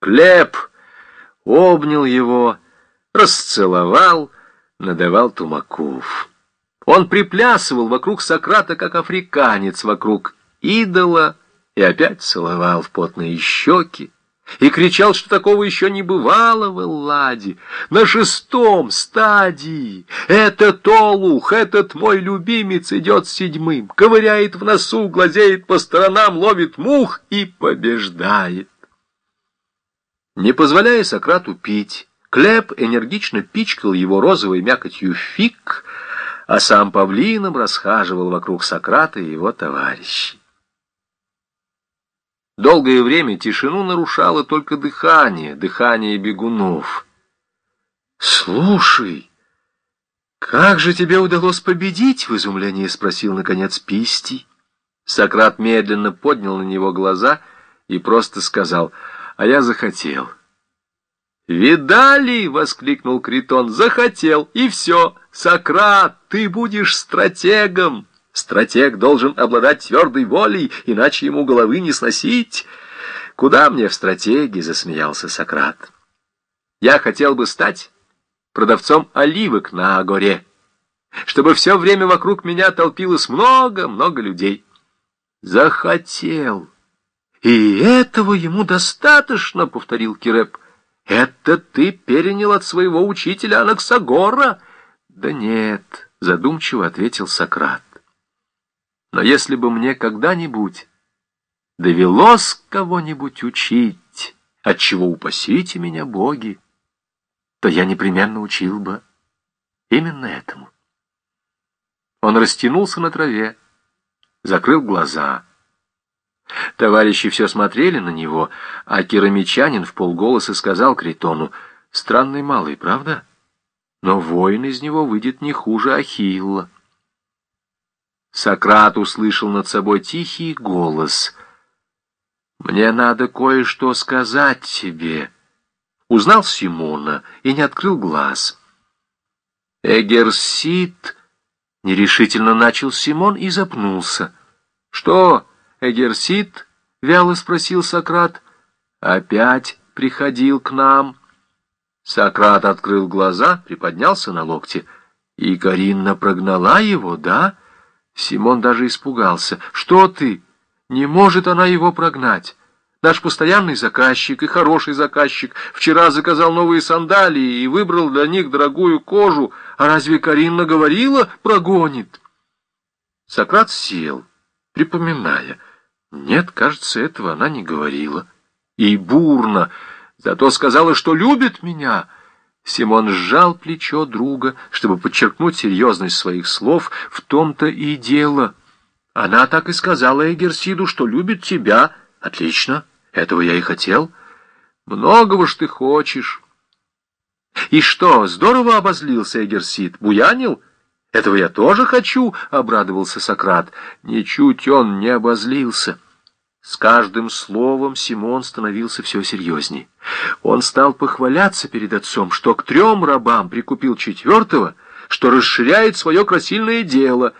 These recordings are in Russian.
Клеп обнял его, расцеловал, надавал тумаков. Он приплясывал вокруг Сократа, как африканец вокруг идола, и опять целовал в потные щеки, и кричал, что такого еще не бывало в Элладе. На шестом стадии этот олух, этот мой любимец идет седьмым, ковыряет в носу, глазеет по сторонам, ловит мух и побеждает. Не позволяя Сократу пить, Клеп энергично пичкал его розовой мякотью фиг, а сам павлином расхаживал вокруг Сократа и его товарищей. Долгое время тишину нарушало только дыхание, дыхание бегунов. «Слушай, как же тебе удалось победить?» — в изумлении спросил, наконец, Пистий. Сократ медленно поднял на него глаза и просто сказал, «А я захотел». «Видали?» — воскликнул Критон. «Захотел, и все. Сократ, ты будешь стратегом!» Стратег должен обладать твердой волей, иначе ему головы не сносить. Куда мне в стратегии, засмеялся Сократ. Я хотел бы стать продавцом оливок на горе, чтобы все время вокруг меня толпилось много-много людей. Захотел. И этого ему достаточно, повторил Киреп. Это ты перенял от своего учителя Анаксагора? Да нет, задумчиво ответил Сократ. Но если бы мне когда-нибудь довелось кого-нибудь учить, от чего упасите меня, боги, то я непременно учил бы именно этому. Он растянулся на траве, закрыл глаза. Товарищи все смотрели на него, а керамичанин в полголоса сказал Критону, «Странный малый, правда? Но воин из него выйдет не хуже Ахилла». Сократ услышал над собой тихий голос. «Мне надо кое-что сказать тебе». Узнал Симона и не открыл глаз. «Эгерсит...» — нерешительно начал Симон и запнулся. «Что, Эгерсит?» — вяло спросил Сократ. «Опять приходил к нам». Сократ открыл глаза, приподнялся на локте. «И Каринна прогнала его, да?» Симон даже испугался. «Что ты? Не может она его прогнать. Наш постоянный заказчик и хороший заказчик вчера заказал новые сандалии и выбрал для них дорогую кожу. А разве Каринна говорила «прогонит»?» Сократ сел, припоминая. Нет, кажется, этого она не говорила. И бурно, зато сказала, что любит меня — Симон сжал плечо друга, чтобы подчеркнуть серьезность своих слов. В том-то и дело. Она так и сказала Эгерсиду, что любит тебя. Отлично, этого я и хотел. Многого ж ты хочешь. И что, здорово обозлился Эгерсид? Буянил? Этого я тоже хочу, обрадовался Сократ. Ничуть он не обозлился. С каждым словом Симон становился все серьезней. Он стал похваляться перед отцом, что к трем рабам прикупил четвертого, что расширяет свое красильное дело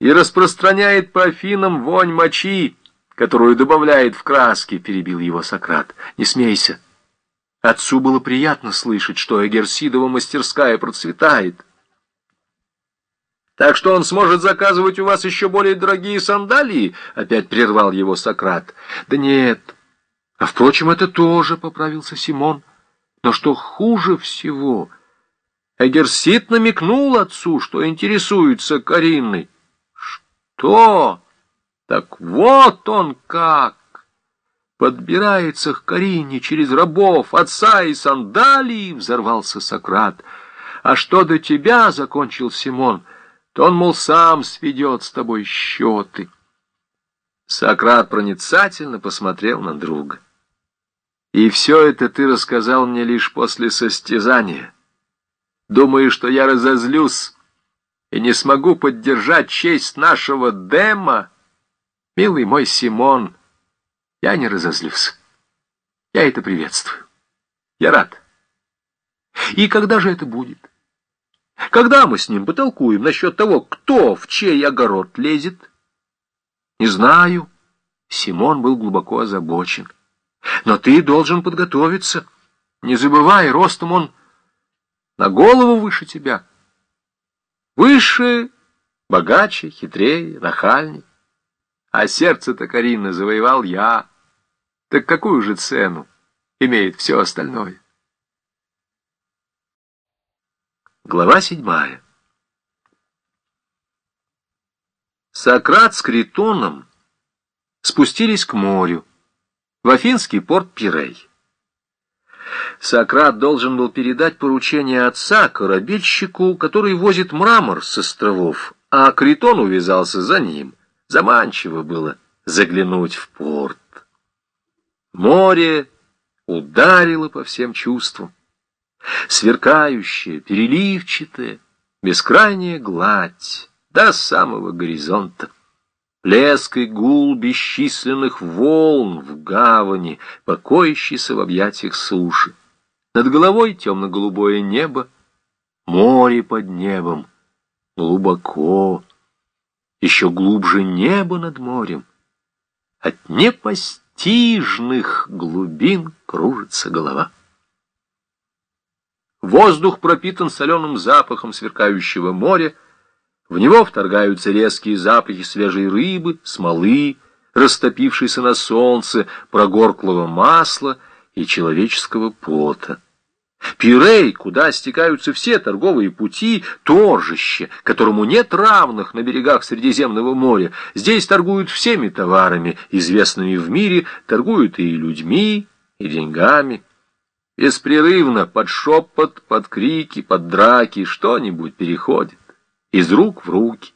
и распространяет по Афинам вонь мочи, которую добавляет в краски, перебил его Сократ. Не смейся. Отцу было приятно слышать, что Эгерсидова мастерская процветает. Так что он сможет заказывать у вас еще более дорогие сандалии? Опять прервал его Сократ. Да нет. А впрочем, это тоже, поправился Симон. Но что хуже всего, Эгерсит намекнул отцу, что интересуется Каринной. Что? Так вот он как! Подбирается к Карине через рабов, отца и сандалии, взорвался Сократ. А что до тебя, закончил Симон, — то он, мол, сам сведет с тобой счеты. Сократ проницательно посмотрел на друга. И все это ты рассказал мне лишь после состязания. Думаю, что я разозлюсь и не смогу поддержать честь нашего Дема. Милый мой Симон, я не разозлюсь. Я это приветствую. Я рад. И когда же это будет? Когда мы с ним потолкуем насчет того, кто в чей огород лезет? Не знаю. Симон был глубоко озабочен. Но ты должен подготовиться. Не забывай, ростом он на голову выше тебя. Выше, богаче, хитрее, нахальней. А сердце-то Карина завоевал я. Так какую же цену имеет все остальное? Глава седьмая. Сократ с Критоном спустились к морю, в Афинский порт Пирей. Сократ должен был передать поручение отца корабельщику, который возит мрамор с островов, а Критон увязался за ним. Заманчиво было заглянуть в порт. Море ударило по всем чувствам. Сверкающая, переливчатая, бескрайняя гладь до самого горизонта. Плеск и гул бесчисленных волн в гавани, покоящийся в объятиях суши. Над головой темно-голубое небо, море под небом, глубоко, еще глубже небо над морем. От непостижных глубин кружится голова. Воздух пропитан соленым запахом сверкающего моря, в него вторгаются резкие запахи свежей рыбы, смолы, растопившейся на солнце, прогорклого масла и человеческого пота. Пирей, куда стекаются все торговые пути, торжище, которому нет равных на берегах Средиземного моря. Здесь торгуют всеми товарами, известными в мире, торгуют и людьми, и деньгами. Беспрерывно, под шепот, под крики, под драки, что-нибудь переходит из рук в руки.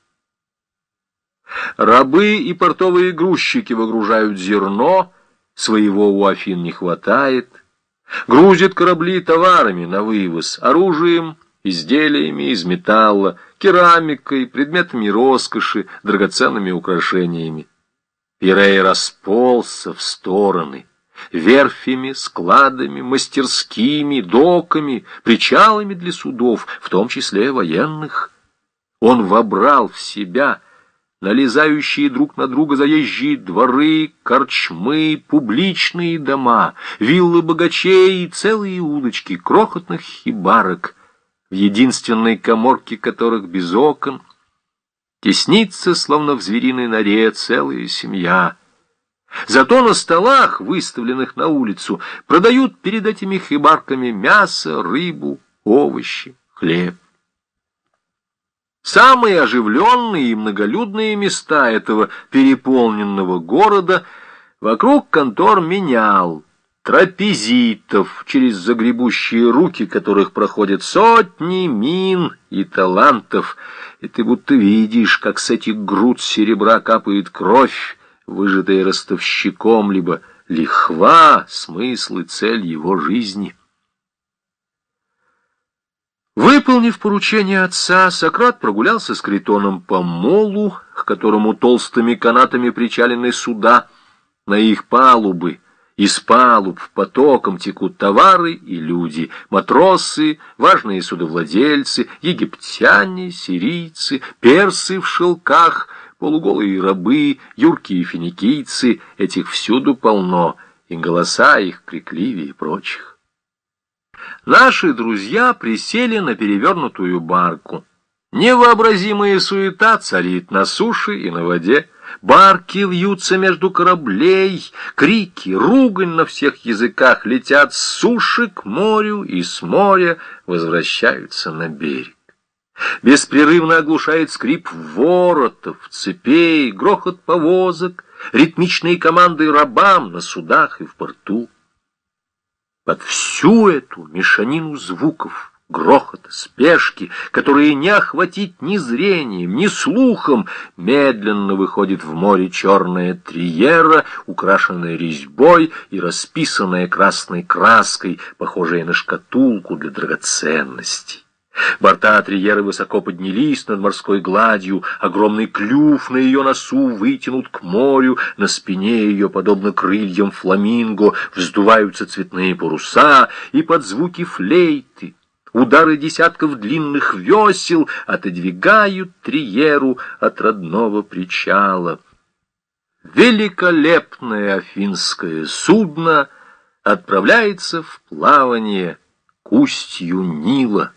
Рабы и портовые грузчики выгружают зерно, своего у Афин не хватает, грузят корабли товарами на вывоз, оружием, изделиями из металла, керамикой, предметами роскоши, драгоценными украшениями. Пирей расползся в стороны, верфями, складами, мастерскими, доками, причалами для судов, в том числе военных. Он вобрал в себя налезающие друг на друга заезжие дворы, корчмы, публичные дома, виллы богачей и целые удочки крохотных хибарок, в единственной коморке которых без окон теснится, словно в звериной норе, целая семья. Зато на столах, выставленных на улицу, продают перед этими хибарками мясо, рыбу, овощи, хлеб. Самые оживленные и многолюдные места этого переполненного города вокруг контор менял, трапезитов, через загребущие руки которых проходят сотни мин и талантов, и ты будто видишь, как с этих груд серебра капает кровь, выжатая ростовщиком, либо лихва, смысл и цель его жизни. Выполнив поручение отца, Сократ прогулялся с Критоном по молу, к которому толстыми канатами причалены суда, на их палубы. Из палуб потоком текут товары и люди, матросы, важные судовладельцы, египтяне, сирийцы, персы в шелках, полуголые рабы, юркие финикийцы, этих всюду полно, и голоса их крикливее прочих. Наши друзья присели на перевернутую барку. Невообразимая суета царит на суше и на воде. Барки вьются между кораблей, крики, ругань на всех языках летят с суши к морю и с моря возвращаются на берег. Беспрерывно оглушает скрип воротов, цепей, грохот повозок, ритмичные команды рабам на судах и в порту. Под всю эту мешанину звуков, грохота, спешки, которые не охватить ни зрением, ни слухом, медленно выходит в море черная триера, украшенная резьбой и расписанная красной краской, похожая на шкатулку для драгоценностей. Борта Триеры высоко поднялись над морской гладью, огромный клюв на ее носу вытянут к морю, на спине ее, подобно крыльям фламинго, вздуваются цветные паруса, и под звуки флейты, удары десятков длинных весел отодвигают Триеру от родного причала. Великолепное афинское судно — отправляется в плавание к устью Нила.